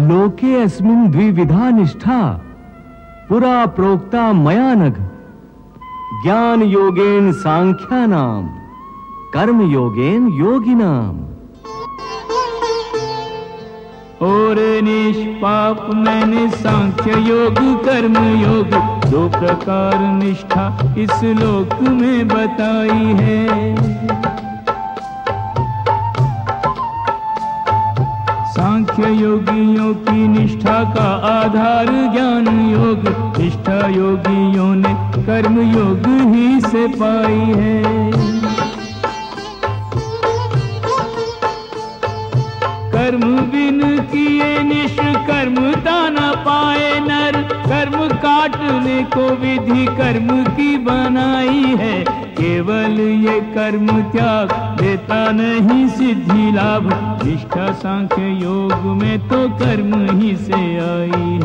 लोके अस्मिन् द्विविधा निष्ठा। पुरा प्रोक्ता मया नघ ज्ञान योगेन सांख्यानाम। कर्म योगेन योगिनाम। और निष्पाप मैंने सांख्य योग कर्म योग दो प्रकार निष्ठा इस लोक में बताई है। सांख्य योगियों की निष्ठा का आधार ज्ञान योग। निष्ठा योगियों ने कर्म योग ही से पाई है। कर्म बिन किए निष्कर्म दाना पाए नर। कर्म काटने को विधि कर्म की बनाई है। केवल ये कर्म त्याग देता नहीं सिद्धि लाभ। निष्ठा सांख्य योग में तो कर्म ही से आई